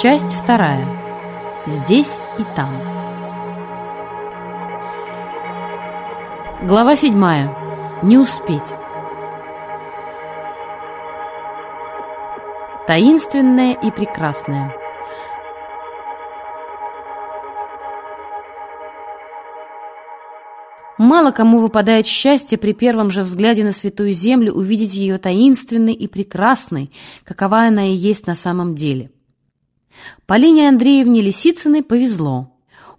Часть вторая. Здесь и там. Глава седьмая. Не успеть. Таинственное и прекрасное. Мало кому выпадает счастье при первом же взгляде на Святую Землю увидеть ее таинственной и прекрасной, какова она и есть на самом деле. Полине Андреевне Лисицыной повезло.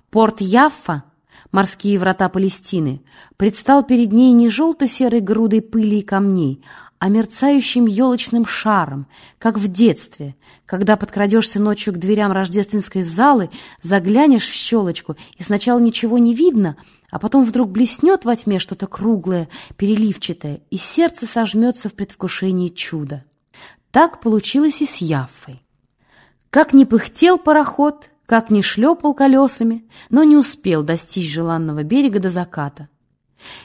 Порт Яффа, морские врата Палестины, предстал перед ней не желто-серой грудой пыли и камней, а мерцающим елочным шаром, как в детстве, когда подкрадешься ночью к дверям рождественской залы, заглянешь в щелочку, и сначала ничего не видно — а потом вдруг блеснет во тьме что-то круглое, переливчатое, и сердце сожмется в предвкушении чуда. Так получилось и с Яффой. Как ни пыхтел пароход, как ни шлепал колесами, но не успел достичь желанного берега до заката.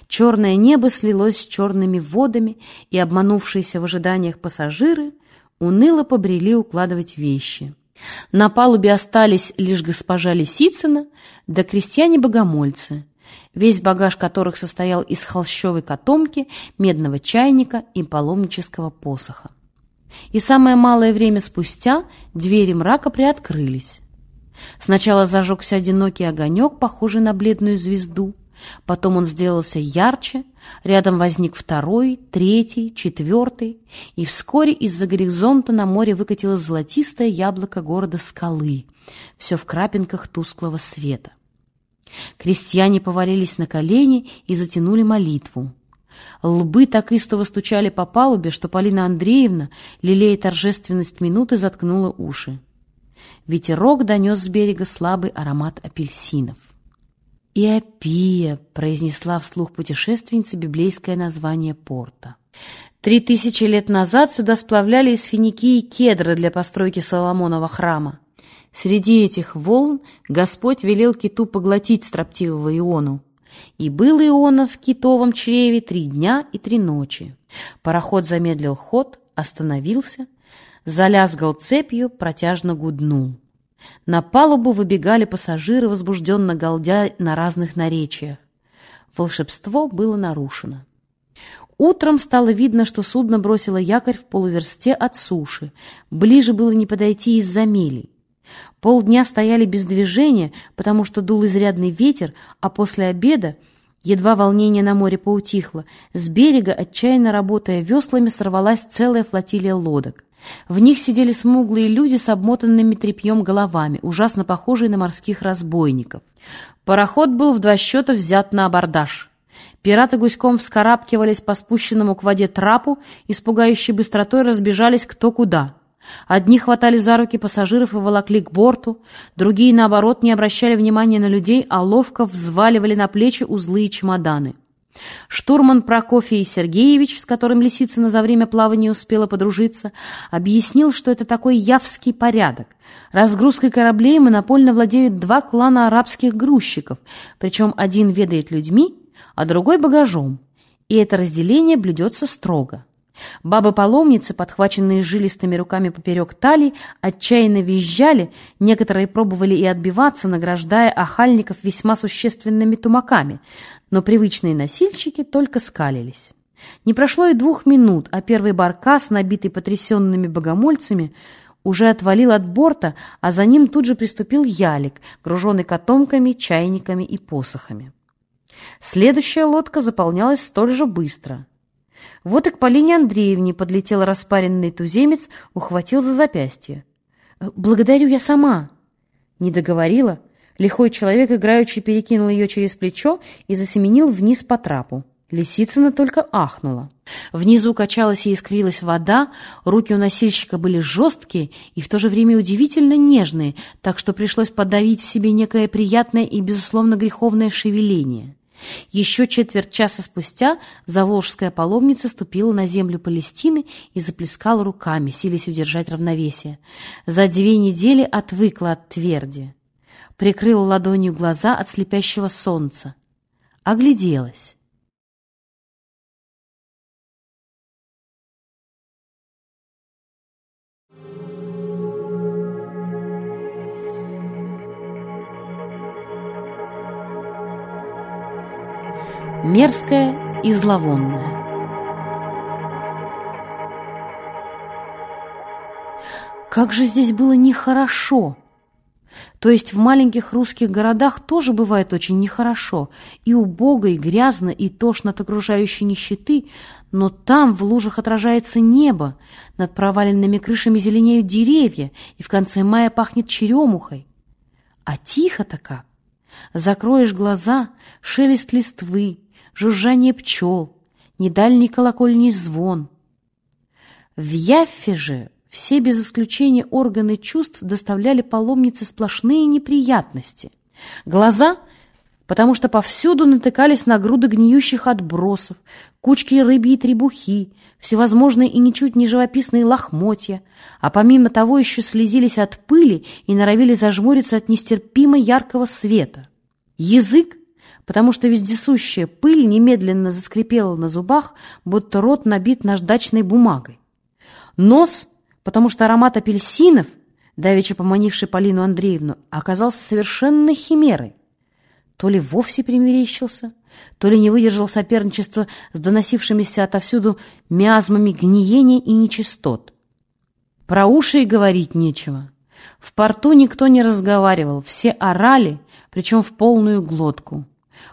Черное небо слилось с черными водами, и обманувшиеся в ожиданиях пассажиры уныло побрели укладывать вещи. На палубе остались лишь госпожа Лисицына да крестьяне-богомольцы, весь багаж которых состоял из холщовой котомки, медного чайника и паломнического посоха. И самое малое время спустя двери мрака приоткрылись. Сначала зажегся одинокий огонек, похожий на бледную звезду, потом он сделался ярче, рядом возник второй, третий, четвертый, и вскоре из-за горизонта на море выкатилось золотистое яблоко города скалы, все в крапинках тусклого света. Крестьяне повалились на колени и затянули молитву. Лбы так истово стучали по палубе, что Полина Андреевна, лелея торжественность минуты, заткнула уши. Ветерок донес с берега слабый аромат апельсинов. «Иопия», — произнесла вслух путешественница библейское название порта. Три тысячи лет назад сюда сплавляли из Финикии кедры для постройки Соломонова храма. Среди этих волн Господь велел киту поглотить строптивого Иону. И был Иона в китовом чреве три дня и три ночи. Пароход замедлил ход, остановился, залязгал цепью, протяжно гуднул. На палубу выбегали пассажиры, возбужденно галдя на разных наречиях. Волшебство было нарушено. Утром стало видно, что судно бросило якорь в полуверсте от суши. Ближе было не подойти из-за мелей. Полдня стояли без движения, потому что дул изрядный ветер, а после обеда, едва волнение на море поутихло, с берега, отчаянно работая веслами, сорвалась целая флотилия лодок. В них сидели смуглые люди с обмотанными тряпьем головами, ужасно похожие на морских разбойников. Пароход был в два счета взят на абордаж. Пираты гуськом вскарабкивались по спущенному к воде трапу и с пугающей быстротой разбежались кто куда — Одни хватали за руки пассажиров и волокли к борту, другие, наоборот, не обращали внимания на людей, а ловко взваливали на плечи узлы и чемоданы. Штурман Прокофий Сергеевич, с которым Лисицына за время плавания успела подружиться, объяснил, что это такой явский порядок. Разгрузкой кораблей монопольно владеют два клана арабских грузчиков, причем один ведает людьми, а другой багажом, и это разделение блюдется строго. Бабы-паломницы, подхваченные жилистыми руками поперек талии, отчаянно визжали, некоторые пробовали и отбиваться, награждая охальников весьма существенными тумаками, но привычные носильщики только скалились. Не прошло и двух минут, а первый баркас, набитый потрясенными богомольцами, уже отвалил от борта, а за ним тут же приступил ялик, груженный котомками, чайниками и посохами. Следующая лодка заполнялась столь же быстро — вот и к Полине Андреевне подлетел распаренный туземец, ухватил за запястье. «Э, «Благодарю я сама!» Не договорила. Лихой человек играючи перекинул ее через плечо и засеменил вниз по трапу. Лисицына только ахнула. Внизу качалась и искрилась вода, руки у носильщика были жесткие и в то же время удивительно нежные, так что пришлось подавить в себе некое приятное и, безусловно, греховное шевеление. Еще четверть часа спустя заволжская паломница ступила на землю Палестины и заплескала руками, силясь удержать равновесие. За две недели отвыкла от тверди. Прикрыла ладонью глаза от слепящего солнца. Огляделась. Мерзкое и зловонное. Как же здесь было нехорошо! То есть в маленьких русских городах тоже бывает очень нехорошо, и убого, и грязно, и тошно от окружающей нищеты, но там в лужах отражается небо, над проваленными крышами зеленеют деревья, и в конце мая пахнет черемухой. А тихо-то как! Закроешь глаза, шелест листвы, жужжание пчел, недальний колокольный звон. В Яффе же все без исключения органы чувств доставляли паломнице сплошные неприятности. Глаза, потому что повсюду натыкались на груды гниющих отбросов, кучки рыбьей требухи, всевозможные и ничуть не живописные лохмотья, а помимо того еще слезились от пыли и норовили зажмуриться от нестерпимо яркого света. Язык, потому что вездесущая пыль немедленно заскрипела на зубах, будто рот набит наждачной бумагой. Нос — потому что аромат апельсинов, давеча поманивший Полину Андреевну, оказался совершенно химерой. То ли вовсе примерещился, то ли не выдержал соперничества с доносившимися отовсюду миазмами гниения и нечистот. Про уши и говорить нечего. В порту никто не разговаривал, все орали, причем в полную глотку.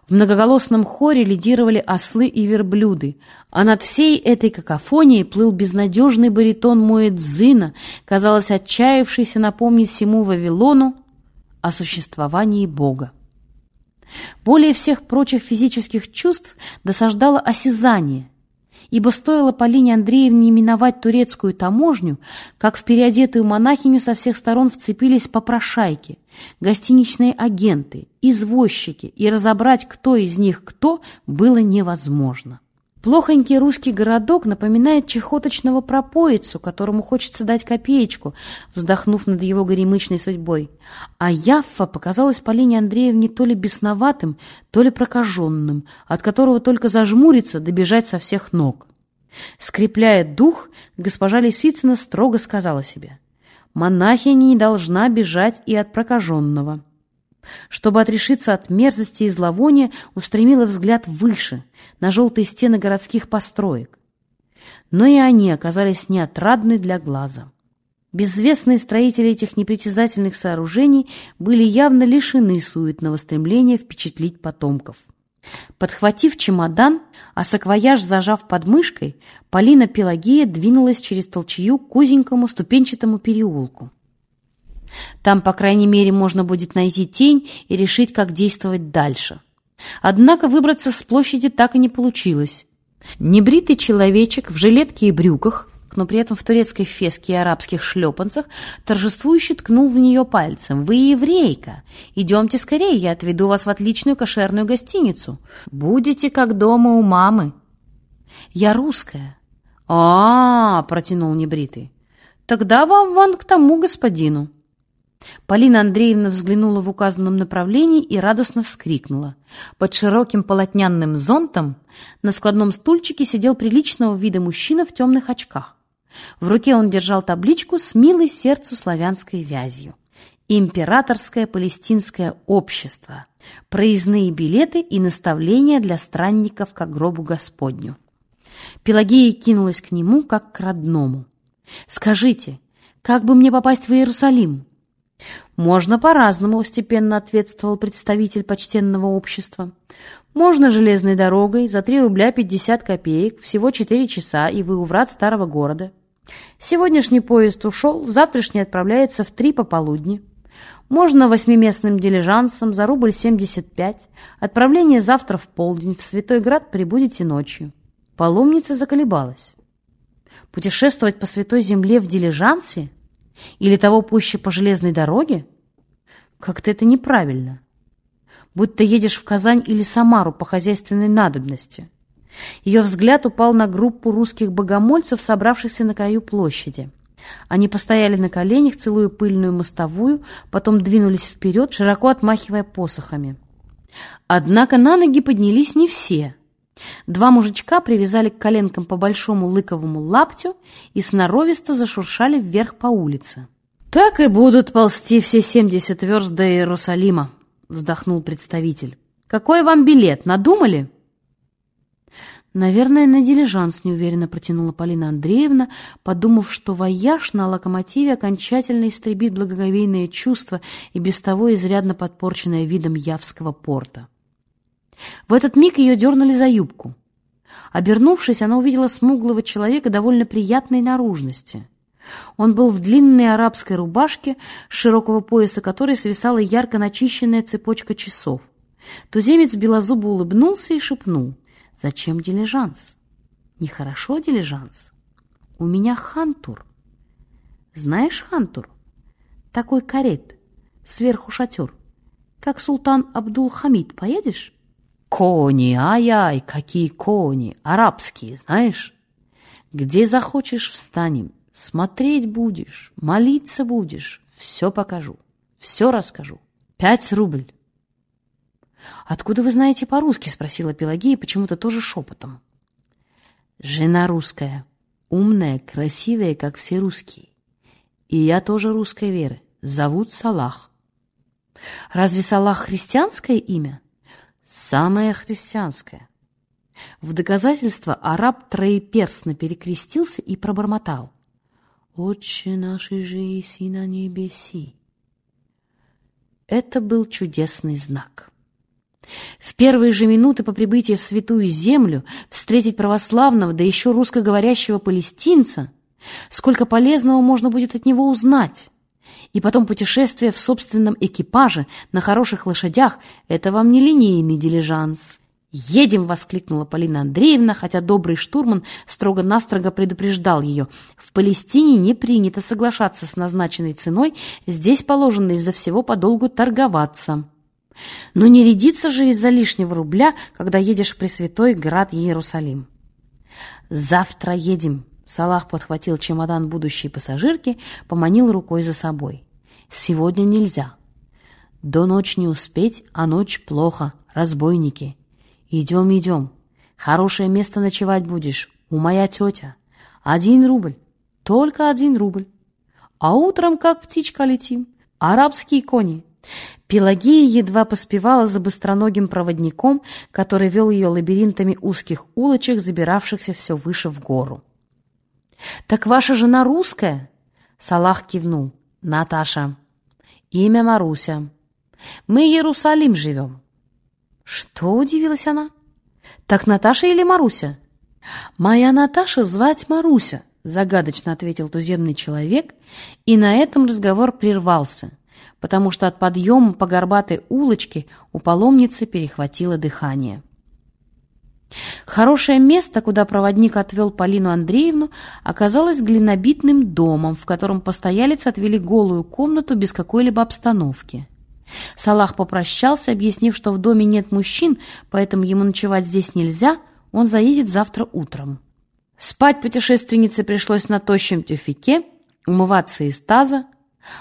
В многоголосном хоре лидировали ослы и верблюды, а над всей этой какофонией плыл безнадежный баритон Моэдзина, казалось, отчаявшийся напомнить всему Вавилону о существовании Бога. Более всех прочих физических чувств досаждало осязание, ибо стоило Полине Андреевне миновать турецкую таможню, как в переодетую монахиню со всех сторон вцепились попрошайки, гостиничные агенты, извозчики, и разобрать, кто из них кто, было невозможно. Плохонький русский городок напоминает чехоточного пропоицу, которому хочется дать копеечку, вздохнув над его горемычной судьбой. А Яффа показалась Полине Андреевне то ли бесноватым, то ли прокаженным, от которого только зажмуриться, добежать со всех ног. Скрепляя дух, госпожа Лисицына строго сказала себе, «Монахиня не должна бежать и от прокаженного». Чтобы отрешиться от мерзости и зловония, устремила взгляд выше, на желтые стены городских построек. Но и они оказались неотрадны для глаза. Безвестные строители этих непритязательных сооружений были явно лишены суетного стремления впечатлить потомков. Подхватив чемодан, а саквояж зажав под мышкой, Полина Пелагея двинулась через толчью к узенькому ступенчатому переулку. Там, по крайней мере, можно будет найти тень и решить, как действовать дальше. Однако выбраться с площади так и не получилось. Небритый человечек в жилетке и брюках, но при этом в турецкой феске и арабских шлепанцах, торжествующе ткнул в нее пальцем. «Вы еврейка! Идемте скорее, я отведу вас в отличную кошерную гостиницу. Будете как дома у мамы». «Я русская». «А-а-а!» — протянул небритый. «Тогда вам вон к тому господину». Полина Андреевна взглянула в указанном направлении и радостно вскрикнула. Под широким полотнянным зонтом на складном стульчике сидел приличного вида мужчина в темных очках. В руке он держал табличку с милой сердцу славянской вязью. Императорское палестинское общество. Проездные билеты и наставления для странников к гробу Господню. Пелагея кинулась к нему, как к родному. «Скажите, как бы мне попасть в Иерусалим?» «Можно по-разному», — степенно ответствовал представитель почтенного общества. «Можно железной дорогой за 3 рубля 50 копеек, всего 4 часа, и вы у врат старого города. Сегодняшний поезд ушел, завтрашний отправляется в 3 пополудни. Можно восьмиместным дилижансом за рубль 75. Отправление завтра в полдень, в Святой Град прибудете ночью». Паломница заколебалась. «Путешествовать по Святой Земле в дилижансе?» Или того пуще по железной дороге? Как-то это неправильно. Будь то едешь в Казань или Самару по хозяйственной надобности. Ее взгляд упал на группу русских богомольцев, собравшихся на краю площади. Они постояли на коленях, целую пыльную мостовую, потом двинулись вперед, широко отмахивая посохами. Однако на ноги поднялись не все — Два мужичка привязали к коленкам по большому лыковому лаптю и сноровисто зашуршали вверх по улице. «Так и будут ползти все семьдесят верст до Иерусалима», — вздохнул представитель. «Какой вам билет, надумали?» «Наверное, на дилижанс», — неуверенно протянула Полина Андреевна, подумав, что вояж на локомотиве окончательно истребит благоговейное чувство и без того изрядно подпорченное видом Явского порта. В этот миг ее дернули за юбку. Обернувшись, она увидела смуглого человека довольно приятной наружности. Он был в длинной арабской рубашке, с широкого пояса которой свисала ярко начищенная цепочка часов. Туземец белозубо улыбнулся и шепнул. «Зачем дилижанс? Нехорошо дилижанс? У меня хантур. Знаешь хантур? Такой карет, сверху шатер. Как султан Абдул-Хамид, поедешь?» «Кони, ай-ай, какие кони! Арабские, знаешь? Где захочешь, встанем. Смотреть будешь, молиться будешь. Все покажу, все расскажу. Пять рубль». «Откуда вы знаете по-русски?» — спросила Пелагея почему-то тоже шепотом. «Жена русская, умная, красивая, как все русские. И я тоже русской веры. Зовут Салах». «Разве Салах христианское имя?» Самое христианское. В доказательство араб троеперстно перекрестился и пробормотал. «Отче нашей же и на небеси». Это был чудесный знак. В первые же минуты по прибытии в Святую Землю встретить православного, да еще русскоговорящего палестинца, сколько полезного можно будет от него узнать. И потом путешествие в собственном экипаже на хороших лошадях — это вам не линейный дилижанс. «Едем!» — воскликнула Полина Андреевна, хотя добрый штурман строго-настрого предупреждал ее. «В Палестине не принято соглашаться с назначенной ценой, здесь положено из-за всего подолгу торговаться». Но не рядиться же из-за лишнего рубля, когда едешь в Пресвятой град Иерусалим. «Завтра едем!» Салах подхватил чемодан будущей пассажирки, поманил рукой за собой. «Сегодня нельзя. До ночи не успеть, а ночь плохо. Разбойники. Идем, идем. Хорошее место ночевать будешь. У моя тетя. Один рубль. Только один рубль. А утром, как птичка, летим. Арабские кони. Пелагея едва поспевала за быстроногим проводником, который вел ее лабиринтами узких улочек, забиравшихся все выше в гору. «Так ваша жена русская?» Салах кивнул. «Наташа. Имя Маруся. Мы Иерусалим живем». «Что?» — удивилась она. «Так Наташа или Маруся?» «Моя Наташа звать Маруся», — загадочно ответил туземный человек, и на этом разговор прервался, потому что от подъема по горбатой улочке у паломницы перехватило дыхание. Хорошее место, куда проводник отвел Полину Андреевну, оказалось глинобитным домом, в котором постоялец отвели голую комнату без какой-либо обстановки. Салах попрощался, объяснив, что в доме нет мужчин, поэтому ему ночевать здесь нельзя, он заедет завтра утром. Спать путешественнице пришлось на тощем тюфике, умываться из таза,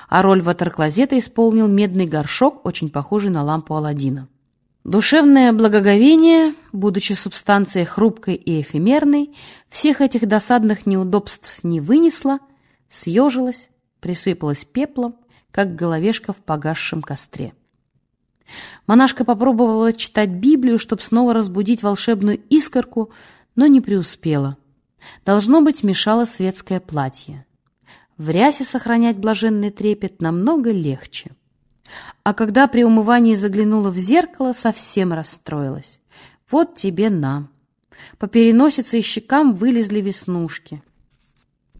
а роль ватерклозета исполнил медный горшок, очень похожий на лампу Аладдина. Душевное благоговение, будучи субстанцией хрупкой и эфемерной, всех этих досадных неудобств не вынесла, съежилась, присыпалась пеплом, как головешка в погасшем костре. Монашка попробовала читать Библию, чтобы снова разбудить волшебную искорку, но не преуспела. Должно быть, мешало светское платье. В рясе сохранять блаженный трепет намного легче. А когда при умывании заглянула в зеркало, совсем расстроилась. Вот тебе на. По переносице и щекам вылезли веснушки.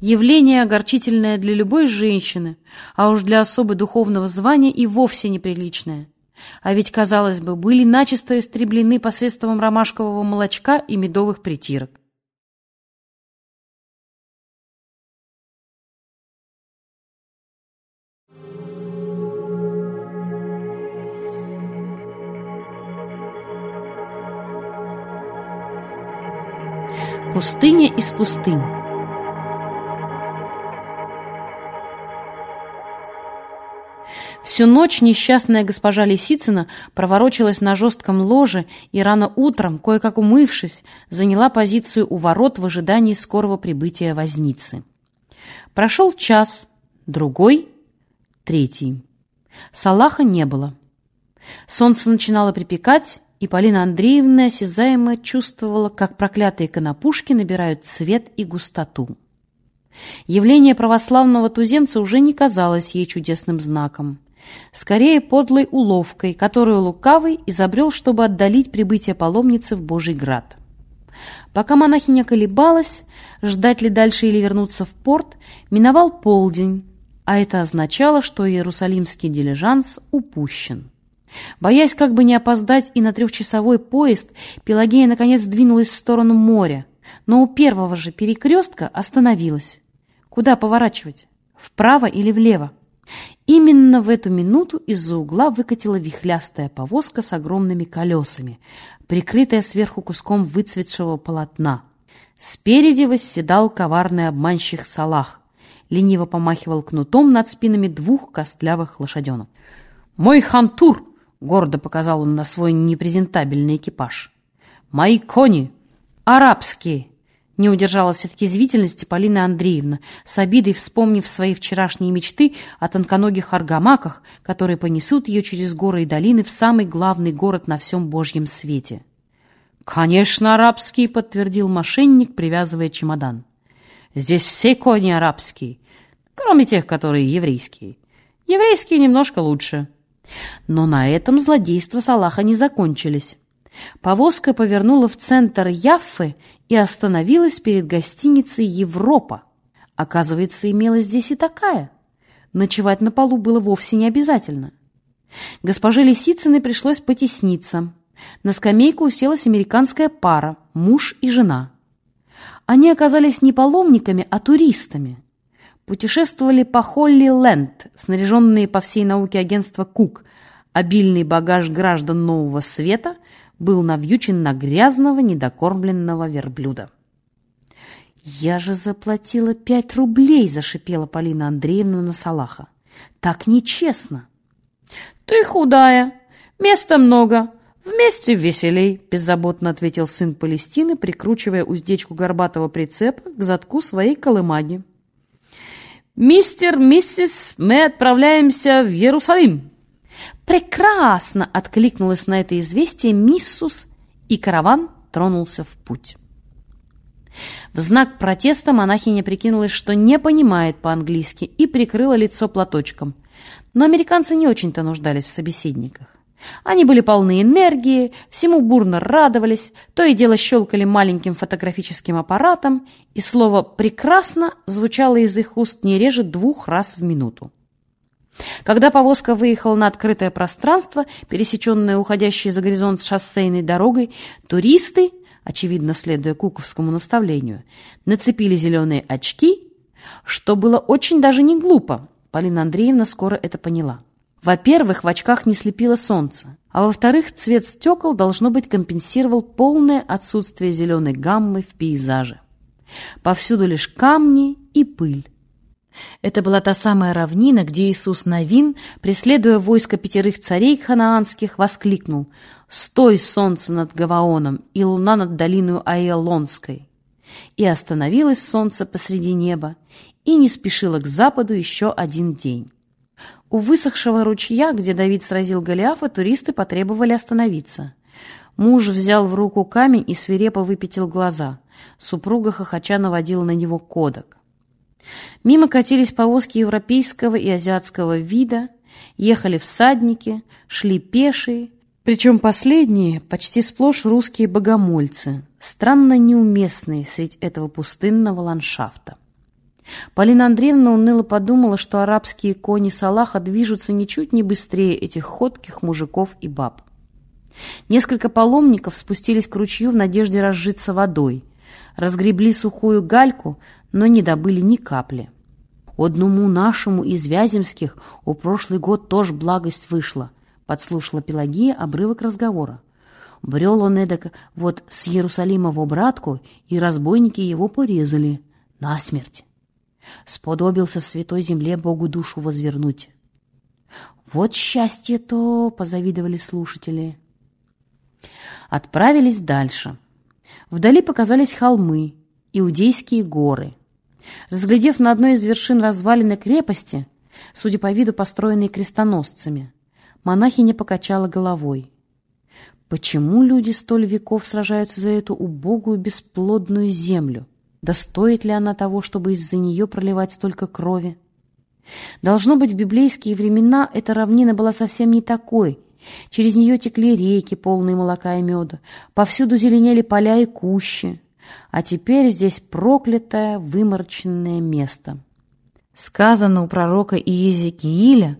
Явление огорчительное для любой женщины, а уж для особо духовного звания и вовсе неприличное. А ведь, казалось бы, были начисто истреблены посредством ромашкового молочка и медовых притирок. Пустыня из пустынь. Всю ночь несчастная госпожа Лисицына проворочилась на жестком ложе и рано утром, кое-как умывшись, заняла позицию у ворот в ожидании скорого прибытия возницы. Прошел час, другой, третий. Салаха не было. Солнце начинало припекать, и Полина Андреевна осязаемо чувствовала, как проклятые конопушки набирают цвет и густоту. Явление православного туземца уже не казалось ей чудесным знаком. Скорее, подлой уловкой, которую Лукавый изобрел, чтобы отдалить прибытие паломницы в Божий град. Пока монахиня колебалась, ждать ли дальше или вернуться в порт, миновал полдень, а это означало, что иерусалимский дилижанс упущен. Боясь как бы не опоздать и на трехчасовой поезд, Пелагея наконец двинулась в сторону моря, но у первого же перекрестка остановилась. Куда поворачивать? Вправо или влево? Именно в эту минуту из-за угла выкатила вихлястая повозка с огромными колесами, прикрытая сверху куском выцветшего полотна. Спереди восседал коварный обманщик Салах, лениво помахивал кнутом над спинами двух костлявых лошаденок. «Мой хантур!» — гордо показал он на свой непрезентабельный экипаж. «Мои кони! Арабские!» Не удержалась все-таки извительности Полина Андреевна, с обидой вспомнив свои вчерашние мечты о тонконогих аргамаках, которые понесут ее через горы и долины в самый главный город на всем Божьем свете. «Конечно, арабский», — подтвердил мошенник, привязывая чемодан. «Здесь все кони арабские, кроме тех, которые еврейские. Еврейские немножко лучше». Но на этом злодейства Салаха не закончились. Повозка повернула в центр Яффы и остановилась перед гостиницей «Европа». Оказывается, имелась здесь и такая. Ночевать на полу было вовсе не обязательно. Госпоже Лисицыной пришлось потесниться. На скамейку уселась американская пара, муж и жена. Они оказались не паломниками, а туристами. Путешествовали по Холли-Ленд, снаряженные по всей науке агентства «Кук». Обильный багаж граждан Нового Света – был навьючен на грязного, недокормленного верблюда. «Я же заплатила пять рублей!» — зашипела Полина Андреевна на Салаха. «Так нечестно!» «Ты худая, места много, вместе веселей!» — беззаботно ответил сын Палестины, прикручивая уздечку горбатого прицепа к задку своей колымаги. «Мистер, миссис, мы отправляемся в Иерусалим!» «Прекрасно!» — откликнулась на это известие миссус, и караван тронулся в путь. В знак протеста монахиня прикинулась, что не понимает по-английски, и прикрыла лицо платочком. Но американцы не очень-то нуждались в собеседниках. Они были полны энергии, всему бурно радовались, то и дело щелкали маленьким фотографическим аппаратом, и слово «прекрасно» звучало из их уст не реже двух раз в минуту. Когда повозка выехала на открытое пространство, пересеченное уходящей за горизонт шоссейной дорогой, туристы, очевидно следуя куковскому наставлению, нацепили зеленые очки, что было очень даже не глупо. Полина Андреевна скоро это поняла. Во-первых, в очках не слепило солнце, а во-вторых, цвет стекол, должно быть, компенсировал полное отсутствие зеленой гаммы в пейзаже. Повсюду лишь камни и пыль. Это была та самая равнина, где Иисус Навин, преследуя войско пятерых царей ханаанских, воскликнул «Стой, солнце над Гаваоном и луна над долиной Аэлонской!» И остановилось солнце посреди неба, и не спешило к западу еще один день. У высохшего ручья, где Давид сразил Голиафа, туристы потребовали остановиться. Муж взял в руку камень и свирепо выпятил глаза. Супруга хохоча наводила на него кодок. Мимо катились повозки европейского и азиатского вида, ехали всадники, шли пешие, причем последние почти сплошь русские богомольцы, странно неуместные среди этого пустынного ландшафта. Полина Андреевна уныло подумала, что арабские кони Салаха движутся ничуть не быстрее этих ходких мужиков и баб. Несколько паломников спустились к ручью в надежде разжиться водой, разгребли сухую гальку, но не добыли ни капли. «Одному нашему из Вяземских у прошлый год тоже благость вышла», подслушала Пелагия обрывок разговора. Брел он эдак вот с Иерусалима в обратку, и разбойники его порезали насмерть. Сподобился в святой земле Богу душу возвернуть. «Вот счастье-то!» — позавидовали слушатели. Отправились дальше. Вдали показались холмы, Иудейские горы — Разглядев на одной из вершин развалины крепости, судя по виду построенной крестоносцами, монахиня покачала головой. Почему люди столь веков сражаются за эту убогую бесплодную землю? Да стоит ли она того, чтобы из-за нее проливать столько крови? Должно быть, в библейские времена эта равнина была совсем не такой. Через нее текли реки, полные молока и меда. Повсюду зеленели поля и кущи. А теперь здесь проклятое, вымороченное место. Сказано у пророка Иезекииля,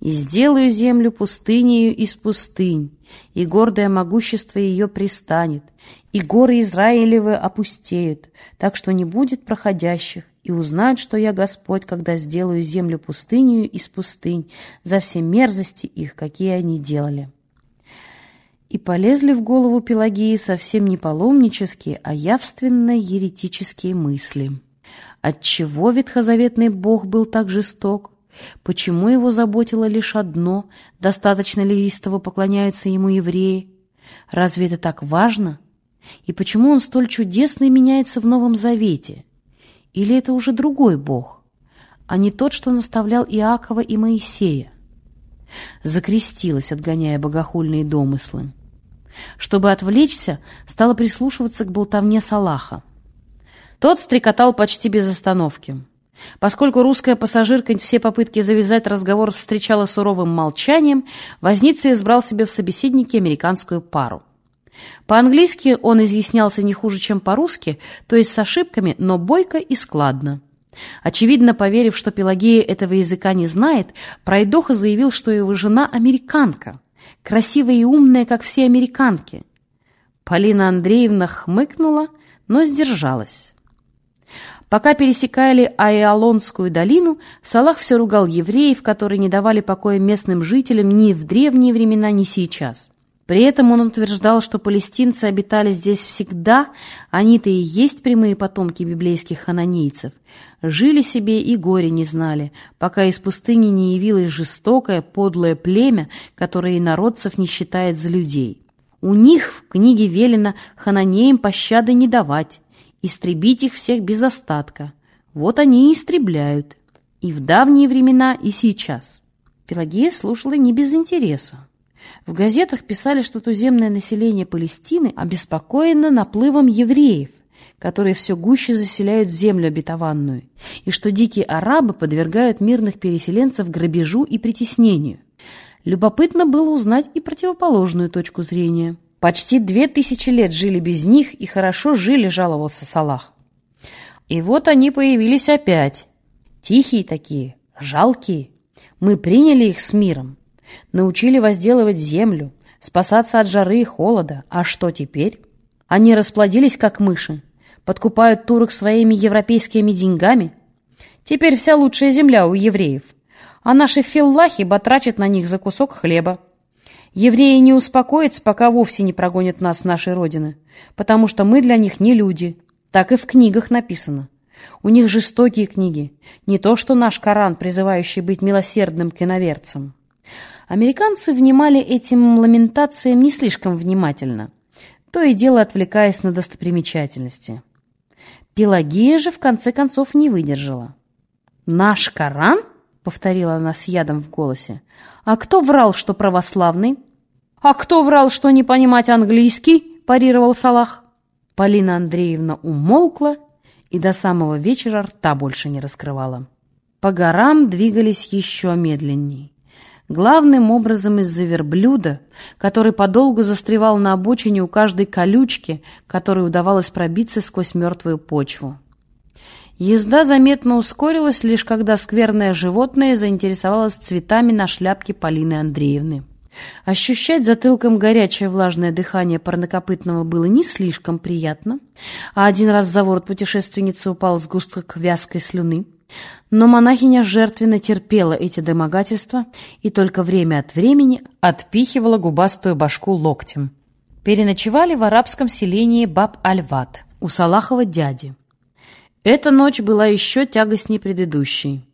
«И сделаю землю пустынею из пустынь, и гордое могущество ее пристанет, и горы Израилевы опустеют, так что не будет проходящих, и узнают, что я Господь, когда сделаю землю пустынью из пустынь за все мерзости их, какие они делали». И полезли в голову Пелагии совсем не паломнические, а явственно еретические мысли. Отчего ветхозаветный Бог был так жесток? Почему его заботило лишь одно, достаточно ли истово поклоняются ему евреи? Разве это так важно? И почему он столь чудесный меняется в Новом Завете? Или это уже другой Бог, а не тот, что наставлял Иакова и Моисея? Закрестилась, отгоняя богохульные домыслы. Чтобы отвлечься, стала прислушиваться к болтовне Салаха. Тот стрекотал почти без остановки. Поскольку русская пассажирка все попытки завязать разговор встречала суровым молчанием, Возница избрал себе в собеседнике американскую пару. По-английски он изъяснялся не хуже, чем по-русски, то есть с ошибками, но бойко и складно. Очевидно, поверив, что Пелагея этого языка не знает, Пройдоха заявил, что его жена американка, красивая и умная, как все американки. Полина Андреевна хмыкнула, но сдержалась. Пока пересекали Айалонскую долину, Салах все ругал евреев, которые не давали покоя местным жителям ни в древние времена, ни сейчас. При этом он утверждал, что палестинцы обитали здесь всегда, они-то и есть прямые потомки библейских хананейцев. Жили себе и горе не знали, пока из пустыни не явилось жестокое, подлое племя, которое и народцев не считает за людей. У них в книге велено хананеям пощады не давать, истребить их всех без остатка. Вот они и истребляют. И в давние времена, и сейчас. Пелагея слушала не без интереса. В газетах писали, что туземное население Палестины обеспокоено наплывом евреев, которые все гуще заселяют землю обетованную, и что дикие арабы подвергают мирных переселенцев грабежу и притеснению. Любопытно было узнать и противоположную точку зрения. Почти две тысячи лет жили без них и хорошо жили, жаловался Салах. И вот они появились опять. Тихие такие, жалкие. Мы приняли их с миром. Научили возделывать землю, спасаться от жары и холода. А что теперь? Они расплодились, как мыши, подкупают турок своими европейскими деньгами. Теперь вся лучшая земля у евреев, а наши филлахи батрачат на них за кусок хлеба. Евреи не успокоятся, пока вовсе не прогонят нас с нашей родины, потому что мы для них не люди. Так и в книгах написано. У них жестокие книги, не то что наш Коран, призывающий быть милосердным к иноверцам. Американцы внимали этим ламентациям не слишком внимательно, то и дело отвлекаясь на достопримечательности. Пелагея же в конце концов не выдержала. «Наш Коран?» — повторила она с ядом в голосе. «А кто врал, что православный?» «А кто врал, что не понимать английский?» — парировал Салах. Полина Андреевна умолкла и до самого вечера рта больше не раскрывала. По горам двигались еще медленней главным образом из-за верблюда, который подолгу застревал на обочине у каждой колючки, которой удавалось пробиться сквозь мертвую почву. Езда заметно ускорилась, лишь когда скверное животное заинтересовалось цветами на шляпке Полины Андреевны. Ощущать затылком горячее влажное дыхание парнокопытного было не слишком приятно, а один раз за ворот путешественницы упал сгусток вязкой слюны. Но монахиня жертвенно терпела эти домогательства и только время от времени отпихивала губастую башку локтем. Переночевали в арабском селении Баб-Аль-Ват у Салахова дяди. Эта ночь была еще тягостнее предыдущей.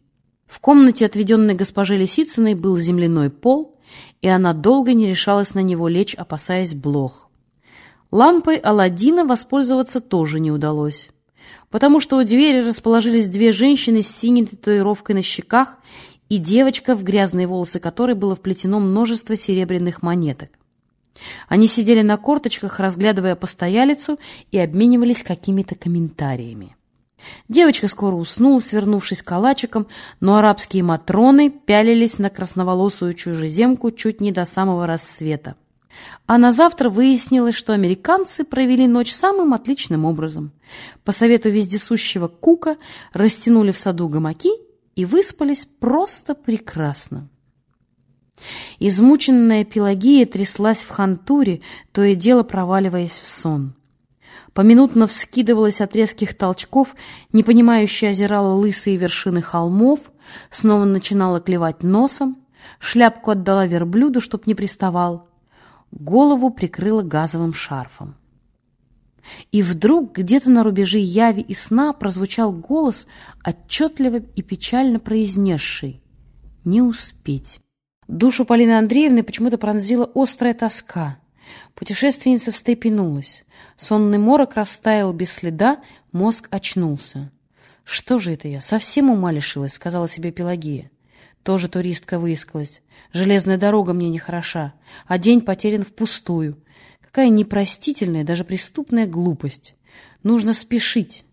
В комнате, отведенной госпоже Лисицыной, был земляной пол, и она долго не решалась на него лечь, опасаясь блох. Лампой Аладдина воспользоваться тоже не удалось потому что у двери расположились две женщины с синей татуировкой на щеках и девочка, в грязные волосы которой было вплетено множество серебряных монеток. Они сидели на корточках, разглядывая постоялицу, и обменивались какими-то комментариями. Девочка скоро уснула, свернувшись калачиком, но арабские матроны пялились на красноволосую чужеземку чуть не до самого рассвета. А на завтра выяснилось, что американцы провели ночь самым отличным образом. По совету вездесущего Кука растянули в саду гамаки и выспались просто прекрасно. Измученная Пелагия тряслась в хантуре, то и дело проваливаясь в сон. Поминутно вскидывалась от резких толчков, непонимающе озирала лысые вершины холмов, снова начинала клевать носом, шляпку отдала верблюду, чтоб не приставал, голову прикрыла газовым шарфом. И вдруг где-то на рубеже яви и сна прозвучал голос, отчетливо и печально произнесший «Не успеть». Душу Полины Андреевны почему-то пронзила острая тоска. Путешественница встрепенулась. Сонный морок растаял без следа, мозг очнулся. «Что же это я? Совсем ума лишилась», — сказала себе Пелагея. Тоже туристка выискалась. «Железная дорога мне не хороша, а день потерян впустую. Какая непростительная, даже преступная глупость. Нужно спешить.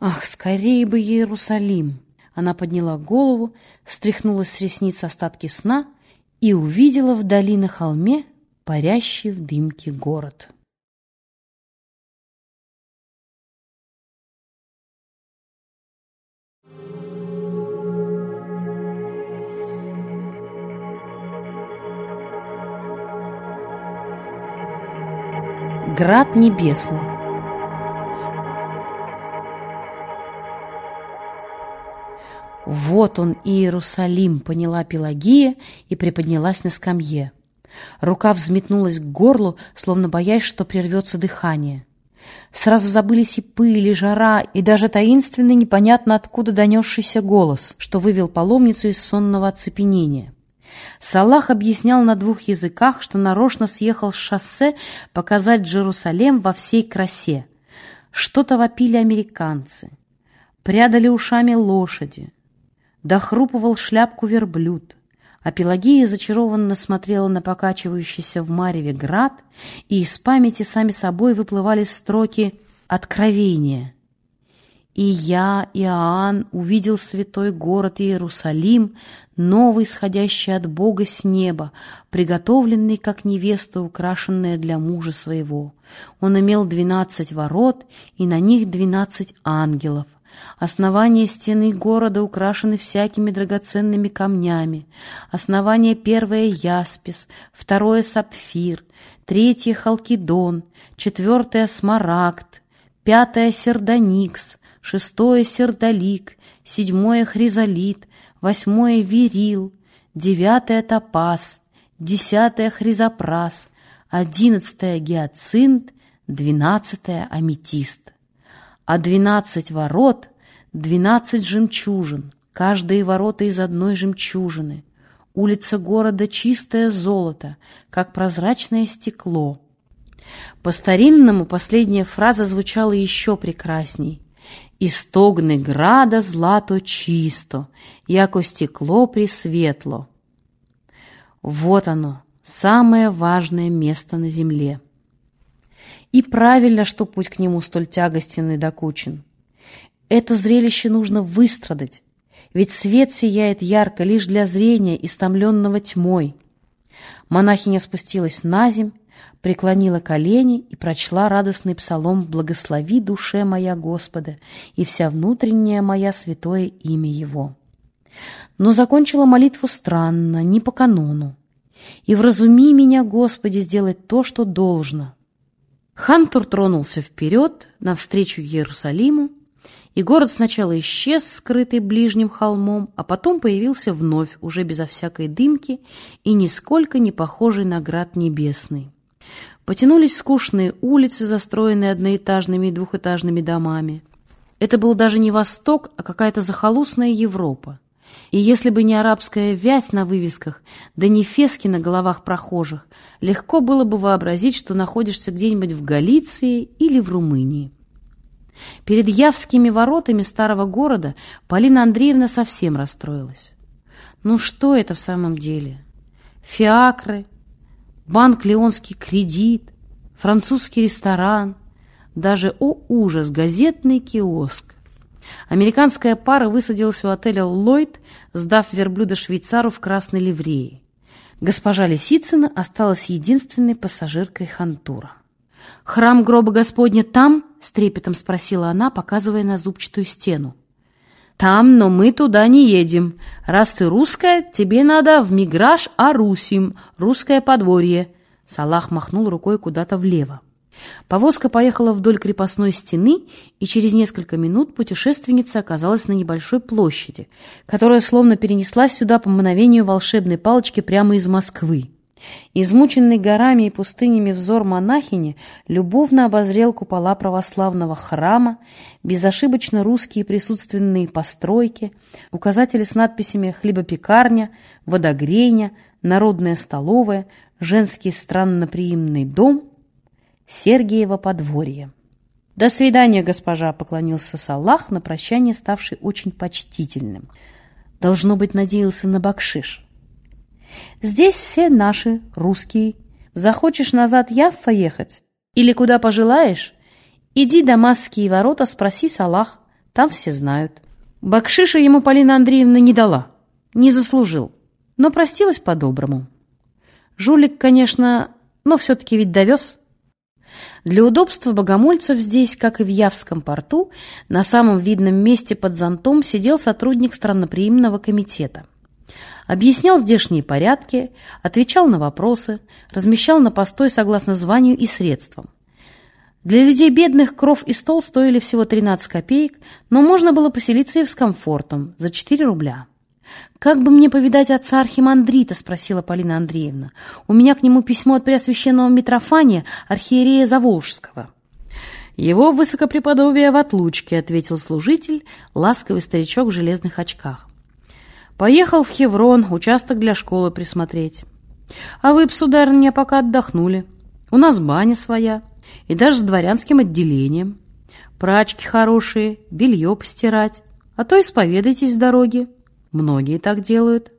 Ах, скорее бы Иерусалим!» Она подняла голову, стряхнула с ресниц остатки сна — и увидела вдали на холме парящий в дымке город. Град небесный «Вот он, Иерусалим!» — поняла Пелагия и приподнялась на скамье. Рука взметнулась к горлу, словно боясь, что прервется дыхание. Сразу забылись и пыль, и жара, и даже таинственный, непонятно откуда донесшийся голос, что вывел паломницу из сонного оцепенения. Салах объяснял на двух языках, что нарочно съехал с шоссе показать Джерусалем во всей красе. Что-то вопили американцы, прядали ушами лошади, Дохрупывал шляпку верблюд, а Пелагея зачарованно смотрела на покачивающийся в мареве град, и из памяти сами собой выплывали строки «Откровения». «И я, Иоанн, увидел святой город Иерусалим, новый, исходящий от Бога с неба, приготовленный, как невеста, украшенная для мужа своего. Он имел двенадцать ворот, и на них двенадцать ангелов, Основания стены города украшены всякими драгоценными камнями. Основание первое — яспис, второе — сапфир, третье — халкидон, четвертое — смарагд, пятое — сердоникс, шестое — сердолик, седьмое — хризолит, восьмое — верил, девятое — топаз, десятое — хризопрас, одиннадцатое — гиацинт, двенадцатое — аметист а двенадцать ворот — двенадцать жемчужин, каждые ворота из одной жемчужины. Улица города чистое золото, как прозрачное стекло. По-старинному последняя фраза звучала еще прекрасней. «Истогны града злато чисто, яко стекло пресветло». Вот оно, самое важное место на земле. И правильно, что путь к нему столь тягостен и докучен. Это зрелище нужно выстрадать, ведь свет сияет ярко лишь для зрения, истомленного тьмой. Монахиня спустилась на земь, преклонила колени и прочла радостный псалом «Благослови душе моя Господа и вся внутренняя моя святое имя Его». Но закончила молитву странно, не по канону. «И вразуми меня, Господи, сделать то, что должно». Хантур тронулся вперед, навстречу Иерусалиму, и город сначала исчез, скрытый ближним холмом, а потом появился вновь, уже безо всякой дымки и нисколько не похожий на град небесный. Потянулись скучные улицы, застроенные одноэтажными и двухэтажными домами. Это был даже не Восток, а какая-то захолустная Европа. И если бы не арабская вязь на вывесках, да не фески на головах прохожих, легко было бы вообразить, что находишься где-нибудь в Галиции или в Румынии. Перед Явскими воротами старого города Полина Андреевна совсем расстроилась. Ну что это в самом деле? Фиакры, банк «Леонский кредит», французский ресторан, даже, о ужас, газетный киоск. Американская пара высадилась у отеля «Ллойд», сдав верблюда швейцару в красной ливреи. Госпожа Лисицына осталась единственной пассажиркой Хантура. «Храм гроба Господня там?» — с трепетом спросила она, показывая на зубчатую стену. «Там, но мы туда не едем. Раз ты русская, тебе надо в Миграш Арусим, русское подворье». Салах махнул рукой куда-то влево. Повозка поехала вдоль крепостной стены, и через несколько минут путешественница оказалась на небольшой площади, которая словно перенеслась сюда по мгновению волшебной палочки прямо из Москвы. Измученный горами и пустынями взор монахини любовно обозрел купола православного храма, безошибочно русские присутственные постройки, указатели с надписями «Хлебопекарня», «Водогрейня», «Народная столовая», «Женский странноприимный дом», «Сергиево подворье». «До свидания, госпожа!» — поклонился Салах, на прощание ставший очень почтительным. Должно быть, надеялся на бакшиш. Здесь все наши, русские. Захочешь назад Яффа ехать? Или куда пожелаешь? Иди до Масские ворота, спроси Салах. Там все знают. Бакшиша ему Полина Андреевна не дала. Не заслужил. Но простилась по-доброму. Жулик, конечно, но все-таки ведь довез. Для удобства богомольцев здесь, как и в Явском порту, на самом видном месте под зонтом сидел сотрудник странноприимного комитета – объяснял здешние порядки, отвечал на вопросы, размещал на постой согласно званию и средствам. Для людей бедных кров и стол стоили всего 13 копеек, но можно было поселиться и с комфортом, за 4 рубля. «Как бы мне повидать отца Архимандрита?» — спросила Полина Андреевна. «У меня к нему письмо от Преосвященного Митрофания, архиерея Заволжского». «Его высокопреподобие в отлучке», — ответил служитель, ласковый старичок в железных очках. Поехал в Хеврон, участок для школы присмотреть. А вы, сударыня, пока отдохнули. У нас баня своя, и даже с дворянским отделением. Прачки хорошие, белье постирать. А то исповедайтесь с дороги. Многие так делают.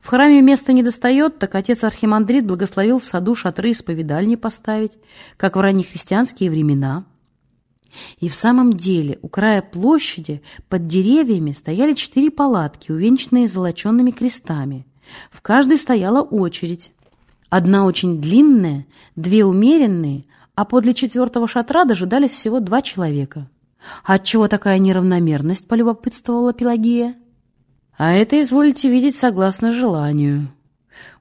В храме места не достает, так отец Архимандрит благословил в саду шатры исповедальни поставить, как в раннехристианские времена. И в самом деле у края площади под деревьями стояли четыре палатки, увенчанные золоченными крестами. В каждой стояла очередь. Одна очень длинная, две умеренные, а подле четвертого шатра дожидались всего два человека. «А отчего такая неравномерность?» — полюбопытствовала Пелагия. «А это, изволите видеть, согласно желанию.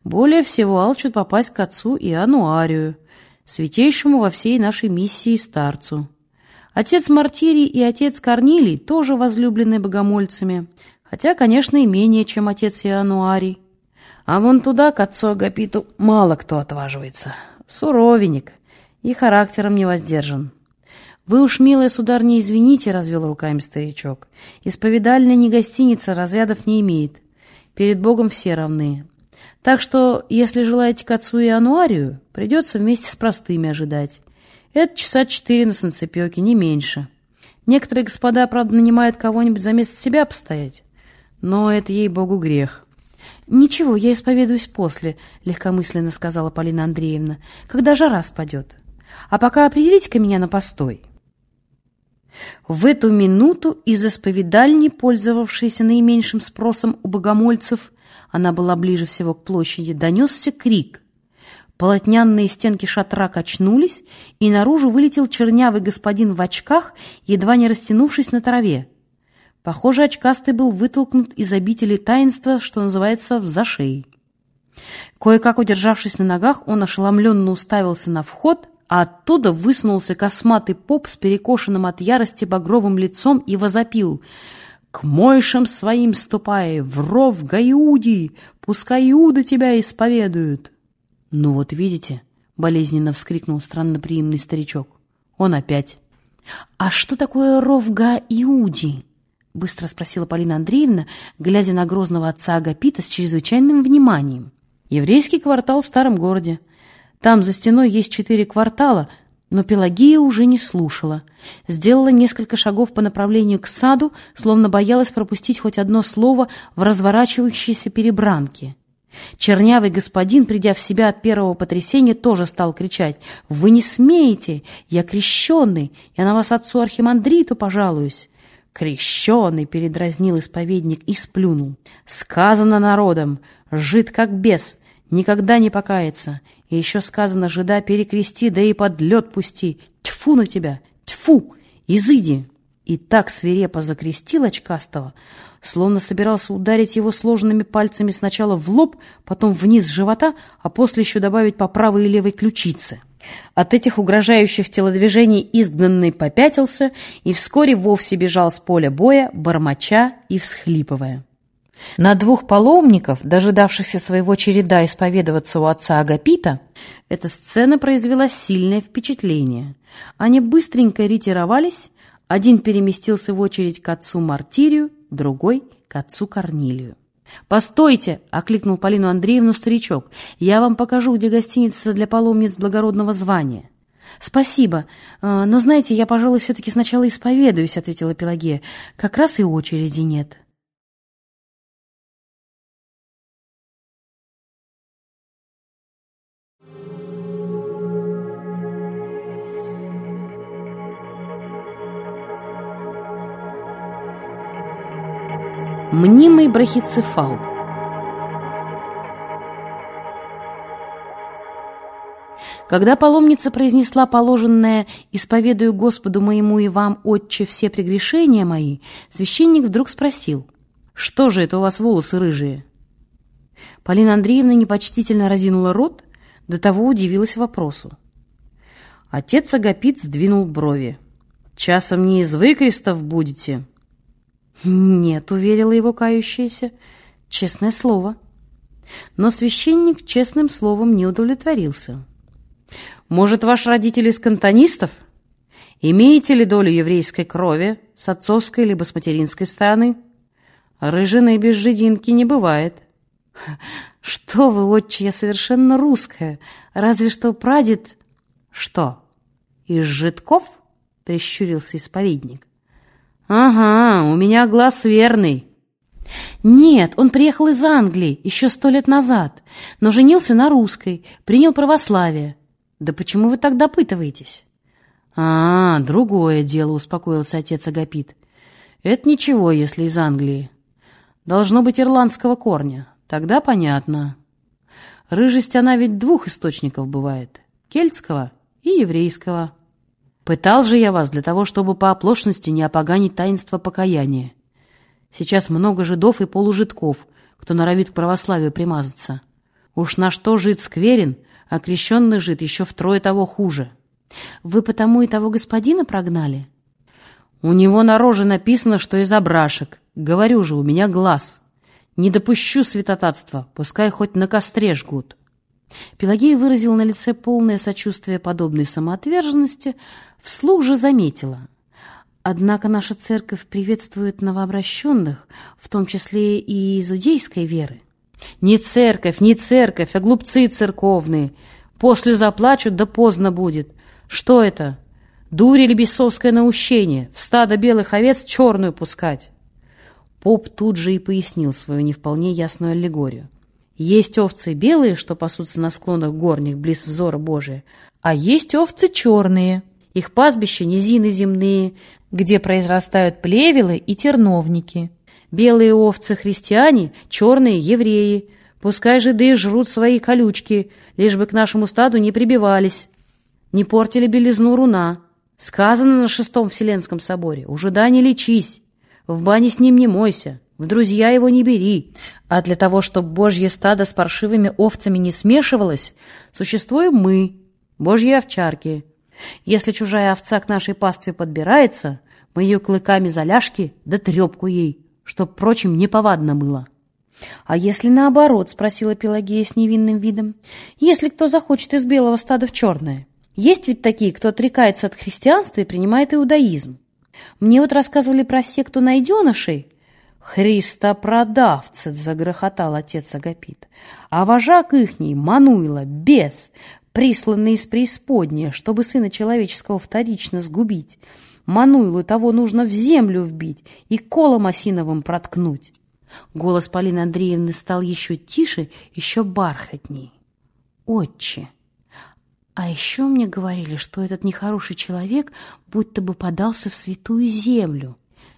Более всего алчут попасть к отцу и Ануарию, святейшему во всей нашей миссии старцу». Отец Мартирий и отец Корнилий тоже возлюблены богомольцами, хотя, конечно, и менее, чем отец Иоаннуарий. А вон туда, к отцу Агапиту, мало кто отваживается. Суровенек и характером не воздержан. «Вы уж, милая сударня, извините», — развел руками старичок. «Исповедальная не гостиница, разрядов не имеет. Перед Богом все равны. Так что, если желаете к отцу Иоаннуарию, придется вместе с простыми ожидать. Это часа четыре на солнцепеке, не меньше. Некоторые господа, правда, нанимают кого-нибудь за место себя постоять. Но это, ей-богу, грех. «Ничего, я исповедуюсь после», — легкомысленно сказала Полина Андреевна, «когда жара спадет. А пока определите-ка меня на постой». В эту минуту из исповедальни, пользовавшейся наименьшим спросом у богомольцев, она была ближе всего к площади, донесся крик — Полотнянные стенки шатра качнулись, и наружу вылетел чернявый господин в очках, едва не растянувшись на траве. Похоже, очкастый был вытолкнут из обители таинства, что называется, в зашей. Кое-как удержавшись на ногах, он ошеломленно уставился на вход, а оттуда высунулся косматый поп с перекошенным от ярости багровым лицом и возопил «К мойшам своим ступай, в ров Гаиуди, пускай Иуда тебя исповедуют!» «Ну вот видите», — болезненно вскрикнул странноприимный старичок. «Он опять». «А что такое ровга Иуди?» — быстро спросила Полина Андреевна, глядя на грозного отца Агапита с чрезвычайным вниманием. «Еврейский квартал в старом городе. Там за стеной есть четыре квартала, но Пелагия уже не слушала. Сделала несколько шагов по направлению к саду, словно боялась пропустить хоть одно слово в разворачивающейся перебранке. Чернявый господин, придя в себя от первого потрясения, тоже стал кричать «Вы не смеете! Я крещенный! Я на вас отцу Архимандриту пожалуюсь!» «Крещеный!» — передразнил исповедник и сплюнул. «Сказано народом! Жид как бес! Никогда не покается! И еще сказано жида перекрести, да и под лед пусти! Тьфу на тебя! Тьфу! Изыди!» И так свирепо закрестил очкастого, словно собирался ударить его сложенными пальцами сначала в лоб, потом вниз живота, а после еще добавить по правой и левой ключице. От этих угрожающих телодвижений изгнанный попятился и вскоре вовсе бежал с поля боя, бормоча и всхлипывая. На двух паломников, дожидавшихся своего череда исповедоваться у отца Агапита, эта сцена произвела сильное впечатление. Они быстренько ретировались, один переместился в очередь к отцу Мартирию, другой — к отцу Корнилию. «Постойте!» — окликнул Полину Андреевну старичок. «Я вам покажу, где гостиница для паломниц благородного звания». «Спасибо. А, но, знаете, я, пожалуй, все-таки сначала исповедуюсь», — ответила Пелагея. «Как раз и очереди нет». Мнимый брахицефал Когда паломница произнесла положенное «Исповедую Господу моему и вам, Отче, все прегрешения мои», священник вдруг спросил «Что же это у вас волосы рыжие?» Полина Андреевна непочтительно разинула рот, до того удивилась вопросу. Отец Агапит сдвинул брови. «Часом не из выкрестов будете?» «Нет», — уверила его кающаяся, — «честное слово». Но священник честным словом не удовлетворился. «Может, ваш родитель из кантонистов? Имеете ли долю еврейской крови с отцовской либо с материнской стороны? Рыжины без жидинки не бывает». «Что вы, отче, я совершенно русская, разве что прадед...» «Что, из житков?» — прищурился исповедник. «Ага, у меня глаз верный». «Нет, он приехал из Англии еще сто лет назад, но женился на русской, принял православие». «Да почему вы так допытываетесь?» «А, другое дело», — успокоился отец Агапит. «Это ничего, если из Англии. Должно быть ирландского корня. Тогда понятно. Рыжесть она ведь двух источников бывает — кельтского и еврейского». Пытал же я вас для того, чтобы по оплошности не опоганить таинство покаяния. Сейчас много жидов и полужидков, кто норовит к православию примазаться. Уж на что жид скверен, а крещенный жид еще втрое того хуже. Вы потому и того господина прогнали? У него на роже написано, что из обрашек. Говорю же, у меня глаз. Не допущу святотатства, пускай хоть на костре жгут. Пелагея выразил на лице полное сочувствие подобной самоотверженности, вслух же заметила. Однако наша церковь приветствует новообращенных, в том числе и из иудейской веры. Не церковь, не церковь, а глупцы церковные. После заплачут, да поздно будет. Что это? Дурь или бесовское наущение? В стадо белых овец черную пускать? Поп тут же и пояснил свою не вполне ясную аллегорию. Есть овцы белые, что пасутся на склонах горних, близ взора Божия, а есть овцы черные. Их пастбища низины земные, где произрастают плевелы и терновники. Белые овцы христиане, черные евреи. Пускай жиды жрут свои колючки, лишь бы к нашему стаду не прибивались. Не портили белизну руна. Сказано на шестом Вселенском соборе, у жида не лечись, в бане с ним не мойся. В друзья его не бери. А для того, чтобы божье стадо с паршивыми овцами не смешивалось, существуем мы, божьи овчарки. Если чужая овца к нашей пастве подбирается, мы ее клыками за ляжки да трепку ей, чтоб, впрочем, неповадно было. «А если наоборот?» — спросила Пелагея с невинным видом. «Если кто захочет из белого стада в черное? Есть ведь такие, кто отрекается от христианства и принимает иудаизм. Мне вот рассказывали про секту найденышей, «Христопродавцы!» — загрохотал отец Агапит. «А вожак ихний, Мануила, бес, присланный из преисподней, чтобы сына человеческого вторично сгубить. Мануилу того нужно в землю вбить и колом осиновым проткнуть». Голос Полины Андреевны стал еще тише, еще бархатней. «Отче, а еще мне говорили, что этот нехороший человек будто бы подался в святую землю.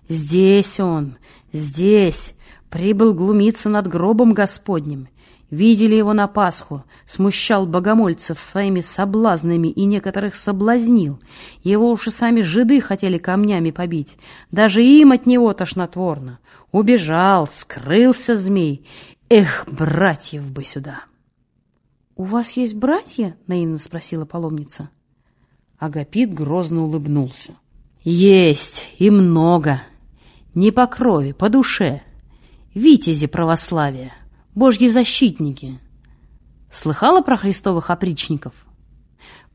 Здесь он, здесь, прибыл глумиться над гробом Господним. Видели его на Пасху, смущал богомольцев своими соблазнами и некоторых соблазнил. Его уж и сами жиды хотели камнями побить. Даже им от него тошнотворно. Убежал, скрылся змей. Эх, братьев бы сюда! «У вас есть братья?» — наивно спросила паломница. Агапит грозно улыбнулся. «Есть и много. Не по крови, по душе. Витязи православия, божьи защитники. Слыхала про христовых опричников?»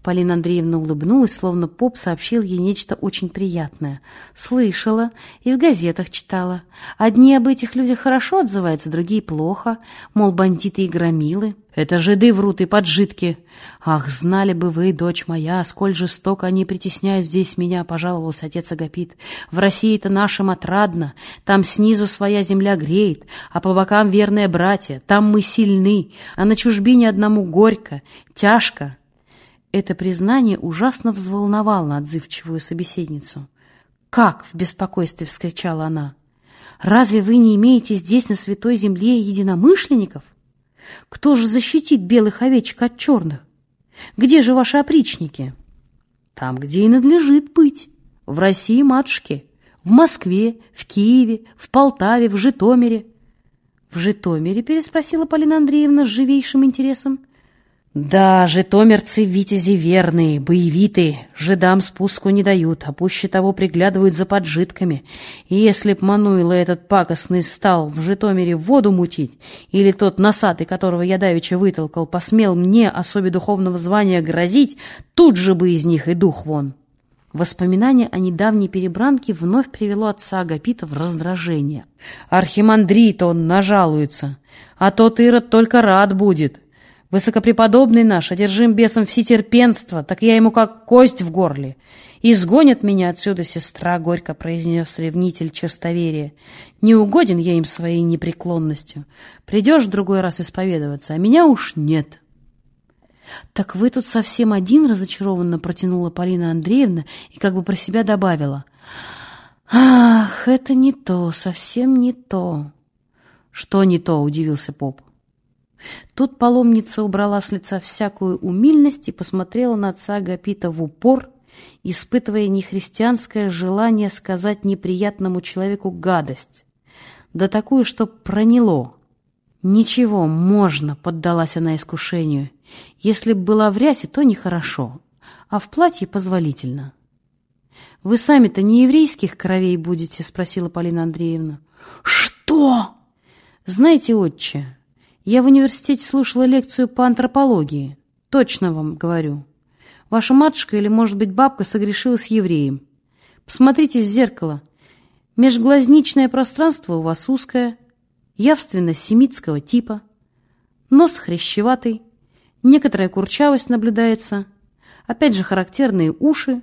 Полина Андреевна улыбнулась, словно поп сообщил ей нечто очень приятное. Слышала и в газетах читала. Одни об этих людях хорошо отзываются, другие плохо. Мол, бандиты и громилы. Это жиды врут и поджитки. Ах, знали бы вы, дочь моя, сколь жестоко они притесняют здесь меня, пожаловался отец Агапит. В России-то нашим отрадно. Там снизу своя земля греет, а по бокам верные братья. Там мы сильны, а на чужбине одному горько, тяжко. Это признание ужасно взволновало отзывчивую собеседницу. «Как?» — в беспокойстве вскричала она. «Разве вы не имеете здесь, на Святой Земле, единомышленников? Кто же защитит белых овечек от черных? Где же ваши опричники?» «Там, где и надлежит быть. В России, матушке. В Москве, в Киеве, в Полтаве, в Житомире». «В Житомире?» — переспросила Полина Андреевна с живейшим интересом. Да, житомирцы витязи верные, боевитые, жидам спуску не дают, а пуще того приглядывают за поджитками. И если б Мануила этот пакостный стал в Житомире воду мутить, или тот носатый, которого я давеча вытолкал, посмел мне, особе духовного звания, грозить, тут же бы из них и дух вон. Воспоминание о недавней перебранке вновь привело отца Агапита в раздражение. Архимандрит он нажалуется, а тот Ирод только рад будет. Высокопреподобный наш, одержим бесом всетерпенства, так я ему как кость в горле. «Изгонят меня отсюда, сестра», — горько произнес ревнитель черстоверия. «Не угоден я им своей непреклонностью. Придешь в другой раз исповедоваться, а меня уж нет». «Так вы тут совсем один?» — разочарованно протянула Полина Андреевна и как бы про себя добавила. «Ах, это не то, совсем не то». «Что не то?» — удивился поп. Тут паломница убрала с лица всякую умильность и посмотрела на отца Агапита в упор, испытывая нехристианское желание сказать неприятному человеку гадость, да такую, что проняло. «Ничего, можно», — поддалась она искушению. «Если б была в рясе, то нехорошо, а в платье позволительно». «Вы сами-то не еврейских кровей будете?» — спросила Полина Андреевна. «Что?» «Знаете, отче, я в университете слушала лекцию по антропологии. Точно вам говорю. Ваша матушка или, может быть, бабка согрешила с евреем. Посмотритесь в зеркало. Межглазничное пространство у вас узкое, явственно семитского типа. Нос хрящеватый, некоторая курчавость наблюдается. Опять же характерные уши,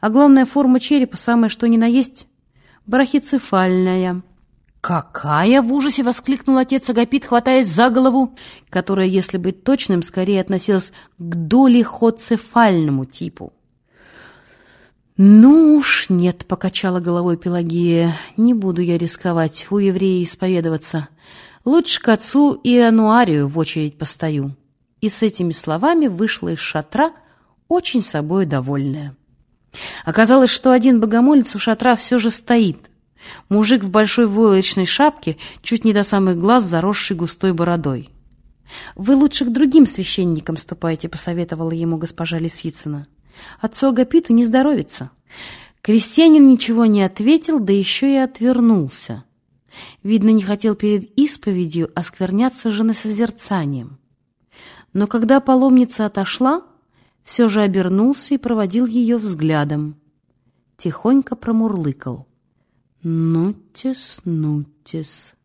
а главная форма черепа самое что ни на есть брахицефальная. «Какая?» — в ужасе воскликнул отец Агапит, хватаясь за голову, которая, если быть точным, скорее относилась к долихоцефальному типу. «Ну уж нет», — покачала головой Пелагия, — «не буду я рисковать у еврея исповедоваться. Лучше к отцу и Ануарию в очередь постою». И с этими словами вышла из шатра, очень собой довольная. Оказалось, что один богомолец у шатра все же стоит — Мужик в большой войлочной шапке, чуть не до самых глаз, заросший густой бородой. «Вы лучше к другим священникам ступайте», — посоветовала ему госпожа Лисицына. «Отцу Агапиту не здоровится». Крестьянин ничего не ответил, да еще и отвернулся. Видно, не хотел перед исповедью оскверняться женосозерцанием. Но когда паломница отошла, все же обернулся и проводил ее взглядом. Тихонько промурлыкал. Нутис, нутис.